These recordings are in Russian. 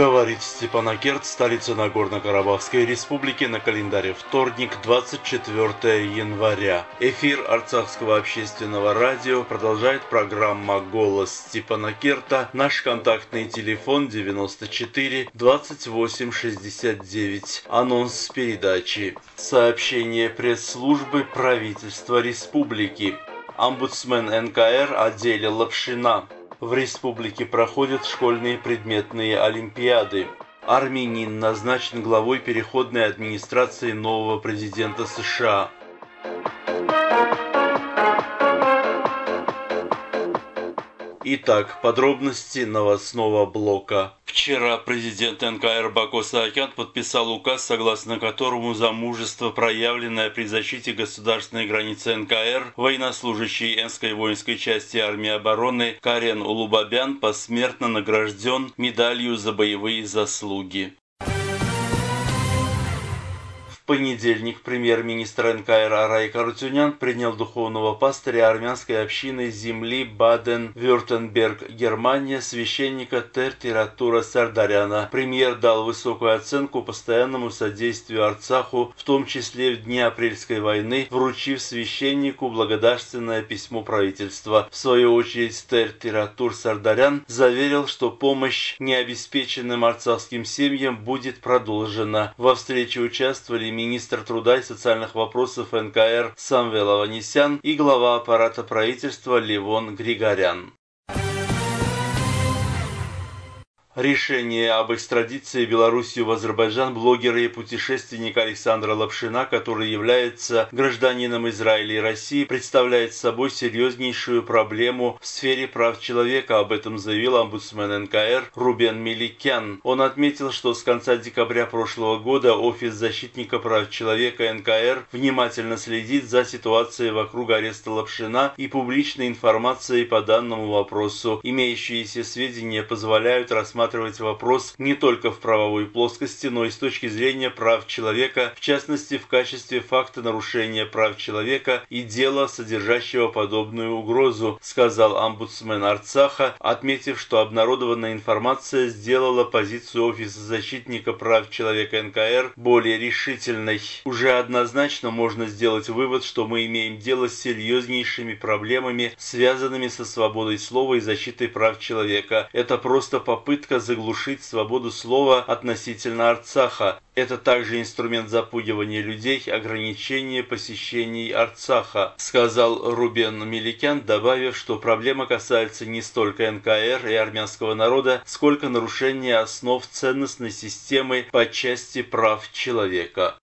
Говорит Степанакерт, столица Нагорно-Карабахской республики, на календаре вторник, 24 января. Эфир Арцахского общественного радио продолжает программа «Голос Степанакерта». Наш контактный телефон 94 28 69. Анонс передачи. Сообщение пресс-службы правительства республики. Омбудсмен НКР отделе Лапшина в республике проходят школьные предметные олимпиады. Армянин назначен главой переходной администрации нового президента США. Итак, подробности новостного блока. Вчера президент НКР Бако Саакян подписал указ, согласно которому за мужество, проявленное при защите государственной границы НКР, военнослужащий Энской воинской части армии обороны Карен Улубабян посмертно награжден медалью за боевые заслуги понедельник премьер-министр НКР Арай Карутюнян принял духовного пастыря армянской общины земли Баден-Вюртемберг, Германия, священника Тертиратура Сардаряна. Премьер дал высокую оценку постоянному содействию Арцаху, в том числе в дни апрельской войны, вручив священнику благодарственное письмо правительства. В свою очередь Тертиратур Сардарян заверил, что помощь необеспеченным арцахским семьям будет продолжена. Во встрече участвовали министр труда и социальных вопросов НКР Самвел Аванесян и глава аппарата правительства Левон Григорян. Решение об экстрадиции Белоруссию в Азербайджан блогера и путешественника Александра Лапшина, который является гражданином Израиля и России, представляет собой серьезнейшую проблему в сфере прав человека. Об этом заявил омбудсмен НКР Рубен Миликян. Он отметил, что с конца декабря прошлого года Офис защитника прав человека НКР внимательно следит за ситуацией вокруг ареста Лапшина и публичной информацией по данному вопросу. Имеющиеся сведения позволяют рассматривать рассматривать вопрос не только в правовой плоскости, но и с точки зрения прав человека, в частности в качестве факта нарушения прав человека и дела, содержащего подобную угрозу, сказал омбудсмен Арцаха, отметив, что обнародованная информация сделала позицию Офиса защитника прав человека НКР более решительной. Уже однозначно можно сделать вывод, что мы имеем дело с серьезнейшими проблемами, связанными со свободой слова и защитой прав человека. Это просто попытка заглушить свободу слова относительно Арцаха. Это также инструмент запугивания людей, ограничения посещений Арцаха, сказал Рубен Меликян, добавив, что проблема касается не столько НКР и армянского народа, сколько нарушения основ ценностной системы по части прав человека.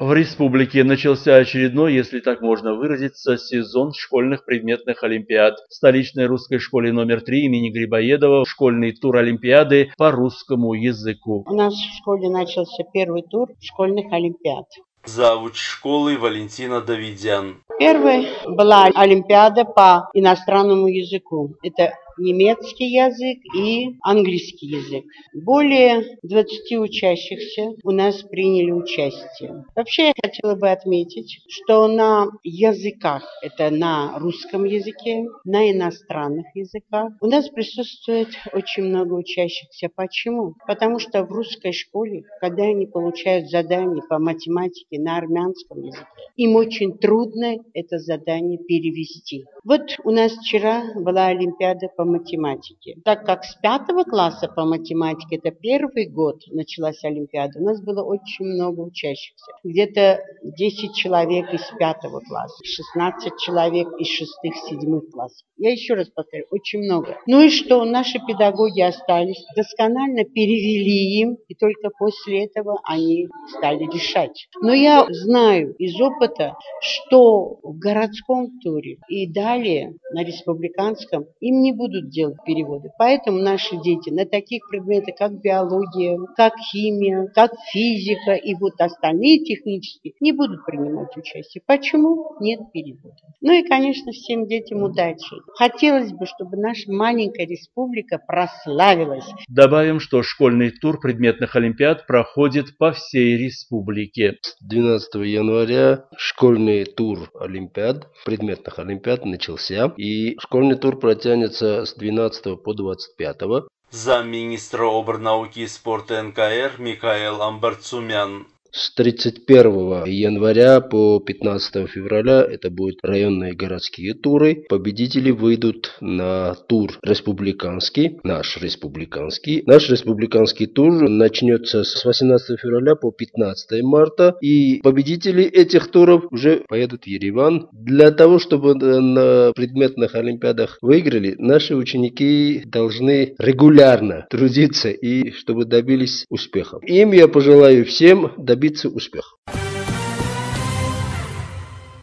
В республике начался очередной, если так можно выразиться, сезон школьных предметных олимпиад. В столичной русской школе номер 3 имени Грибоедова школьный тур олимпиады по русскому языку. У нас в школе начался первый тур школьных олимпиад. Завуч школы Валентина Давидян. Первой была олимпиада по иностранному языку. Это немецкий язык и английский язык. Более 20 учащихся у нас приняли участие. Вообще я хотела бы отметить, что на языках, это на русском языке, на иностранных языках, у нас присутствует очень много учащихся. Почему? Потому что в русской школе, когда они получают задание по математике на армянском языке, им очень трудно это задание перевести. Вот у нас вчера была Олимпиада по математике. Так как с пятого класса по математике, это первый год началась Олимпиада, у нас было очень много учащихся. Где-то 10 человек из пятого класса, 16 человек из шестых, седьмых классов. Я еще раз повторю, очень много. Ну и что, наши педагоги остались, досконально перевели им, и только после этого они стали решать. Но я знаю из опыта, что в городском туре и далее на республиканском им не будут будут делать переводы. Поэтому наши дети на таких предметах, как биология, как химия, как физика и вот остальные технические, не будут принимать участие. Почему? Нет перевода. Ну и, конечно, всем детям удачи. Хотелось бы, чтобы наша маленькая республика прославилась. Добавим, что школьный тур предметных олимпиад проходит по всей республике. 12 января школьный тур олимпиад, предметных олимпиад начался. И школьный тур протянется с 12 по 25. Замминистра оборнауки и спорта НКР Михаил Амбарцумян. С 31 января по 15 февраля это будут районные городские туры. Победители выйдут на тур республиканский, наш республиканский. Наш республиканский тур начнется с 18 февраля по 15 марта. И победители этих туров уже поедут в Ереван. Для того, чтобы на предметных олимпиадах выиграли, наши ученики должны регулярно трудиться и чтобы добились успехов. Им я пожелаю всем добиться добиться успеха.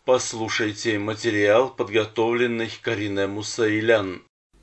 Послушайте материал, подготовленный Кариной Мусаилян.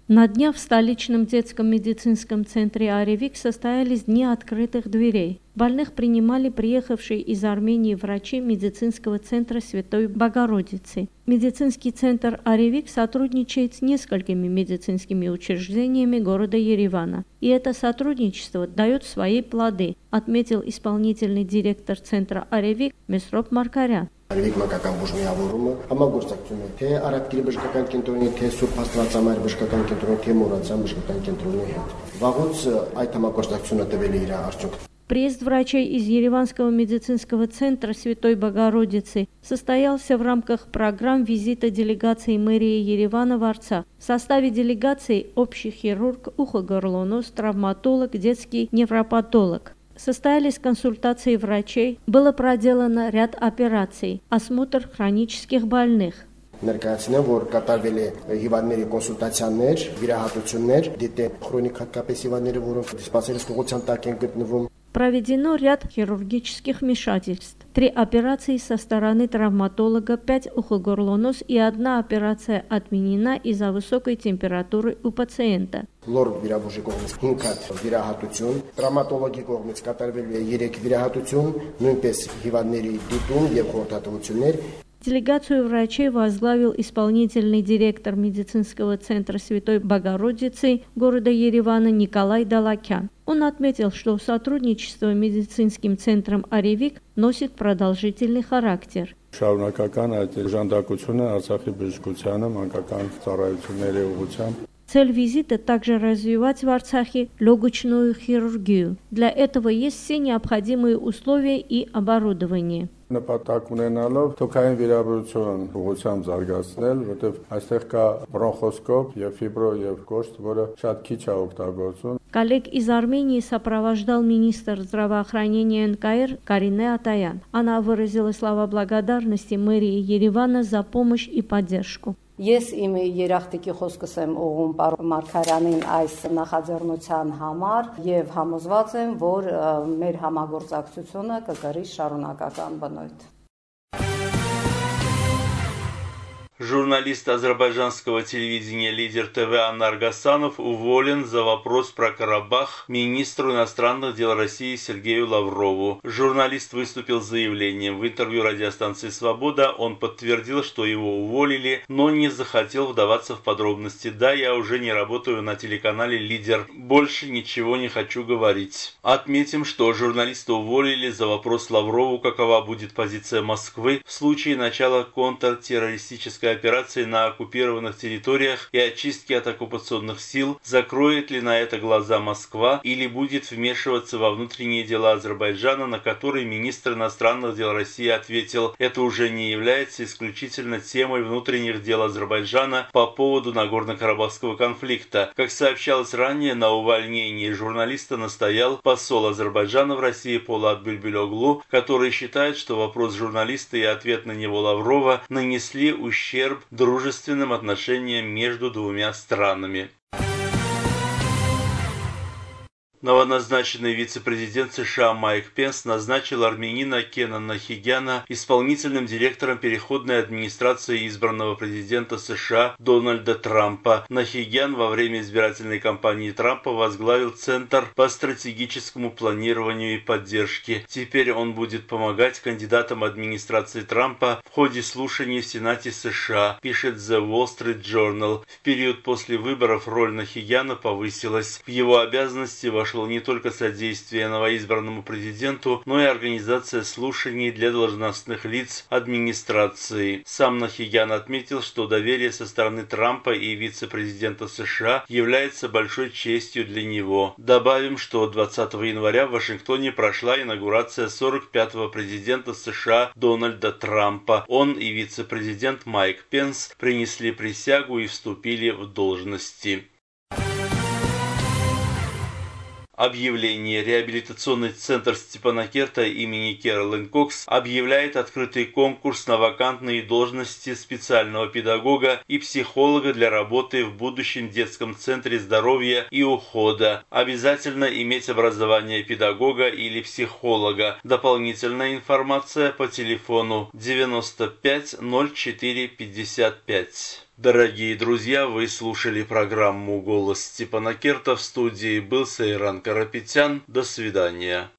На днях в столичном детском медицинском центре «Аревик» состоялись Дни открытых дверей. Больных принимали приехавшие из Армении врачи медицинского центра Святой Богородицы. Медицинский центр «Аревик» сотрудничает с несколькими медицинскими учреждениями города Еревана. И это сотрудничество дает свои плоды, отметил исполнительный директор центра «Аревик» Месроп Маркарян. Արևիկ մանկական բուժմիավորումը համագործակցում է թե Արաբկիրի բժշկական կենտրոնի, թե Սուրբ Աստվածամայր բժշկական կենտրոնի, թե Մուրացյան բժշկական կենտրոնի հետ։ Վաղուց այդ համագործակցությունը տվել է իր արդյունք։ Приезд врачей из Ереванского медицинского центра Святой Богородицы состоялся в рамках программ визита делегации мэрии Еревана в Арцах. В составе делегации общий хирург, ухо-горлонос, травматолог, детский невропатолог. Состоялись консультации врачей, было проделано ряд операций, осмотр хронических больных. ներկայացնեմ, որ կատարվել է հիվանդների կոնսուլտացիաներ, վիրահատություններ, դիտել քրոնիկ հատկապես հիվանդները, որոնք դիսպանսերի ստուգության տակ են գտնվում, Проведено ряд хирургических вмешательств. Три операции со стороны травматолога, пять ухо-горло-нос и одна операция отменена из-за высокой температуры у пациента. Լոր վիրաբուժի կողմից 5 հատ վիրահատություն, տրավմատոլոգի կողմից կատարվել է 3 վիրահատություն, նույնպես հիվանդների դիտում եւ խորհրդատվություններ Делегацию врачей возглавил исполнительный директор медицинского центра Святой Богородицы города Еревана Николай Далакян. Он отметил, что сотрудничество медицинским центром «Аревик» носит продолжительный характер. Շարունակական այդ ժանդակությունը Արցախի բժշկությանը մանկական ծառայությունների ուղղությամբ Цель визита также развивать в Арцахе легочную хирургию. Для этого есть все необходимые условия и оборудование. նպատակ ունենալով թոքային վիրաբուժություն ուղղությամբ զարգացնել, որտեղ այստեղ կա բրոնխոսկոպ եւ ֆիբրո եւ կոշտ, որը շատ քիչ է օգտագործվում։ Коллег из Армении сопровождал министр здравоохранения НКР Карине Атаян. Она выразила слова благодарности мэрии Еревана за помощь и поддержку. Ես իմ երախտիկի խոսքս եմ ուղում պարոն Մարկարյանին այս նախաձեռնության համար եւ համոզված եմ, որ մեր համագործակցությունը կկրի շարունակական բնույթ։ Журналист азербайджанского телевидения «Лидер ТВ» Анар Гасанов уволен за вопрос про Карабах министру иностранных дел России Сергею Лаврову. Журналист выступил с заявлением. В интервью радиостанции «Свобода» он подтвердил, что его уволили, но не захотел вдаваться в подробности. «Да, я уже не работаю на телеканале «Лидер». Больше ничего не хочу говорить». Отметим, что журналиста уволили за вопрос Лаврову, какова будет позиция Москвы в случае начала контртеррористической операции на оккупированных территориях и очистки от оккупационных сил, закроет ли на это глаза Москва или будет вмешиваться во внутренние дела Азербайджана, на которые министр иностранных дел России ответил, это уже не является исключительно темой внутренних дел Азербайджана по поводу Нагорно-Карабахского конфликта. Как сообщалось ранее, на увольнении журналиста настоял посол Азербайджана в России Полат Бюльбюлёглу, который считает, что вопрос журналиста и ответ на него Лаврова нанесли ущерб ущерб дружественным отношениям между двумя странами. Новоназначенный вице-президент США Майк Пенс назначил армянина Кена Нахигяна исполнительным директором переходной администрации избранного президента США Дональда Трампа. Нахигян во время избирательной кампании Трампа возглавил Центр по стратегическому планированию и поддержке. Теперь он будет помогать кандидатам администрации Трампа в ходе слушаний в Сенате США, пишет The Wall Street Journal. В период после выборов роль Нахигяна повысилась. В его обязанности вошел вошло не только содействие новоизбранному президенту, но и организация слушаний для должностных лиц администрации. Сам Нахигян отметил, что доверие со стороны Трампа и вице-президента США является большой честью для него. Добавим, что 20 января в Вашингтоне прошла инаугурация 45-го президента США Дональда Трампа. Он и вице-президент Майк Пенс принесли присягу и вступили в должности. Объявление. Реабилитационный центр Степана Керта имени Кэролин Кокс объявляет открытый конкурс на вакантные должности специального педагога и психолога для работы в будущем детском центре здоровья и ухода. Обязательно иметь образование педагога или психолога. Дополнительная информация по телефону 95 04 55. Дорогие друзья, вы слушали программу «Голос Степана Керта». В студии был Сайран Карапетян. До свидания.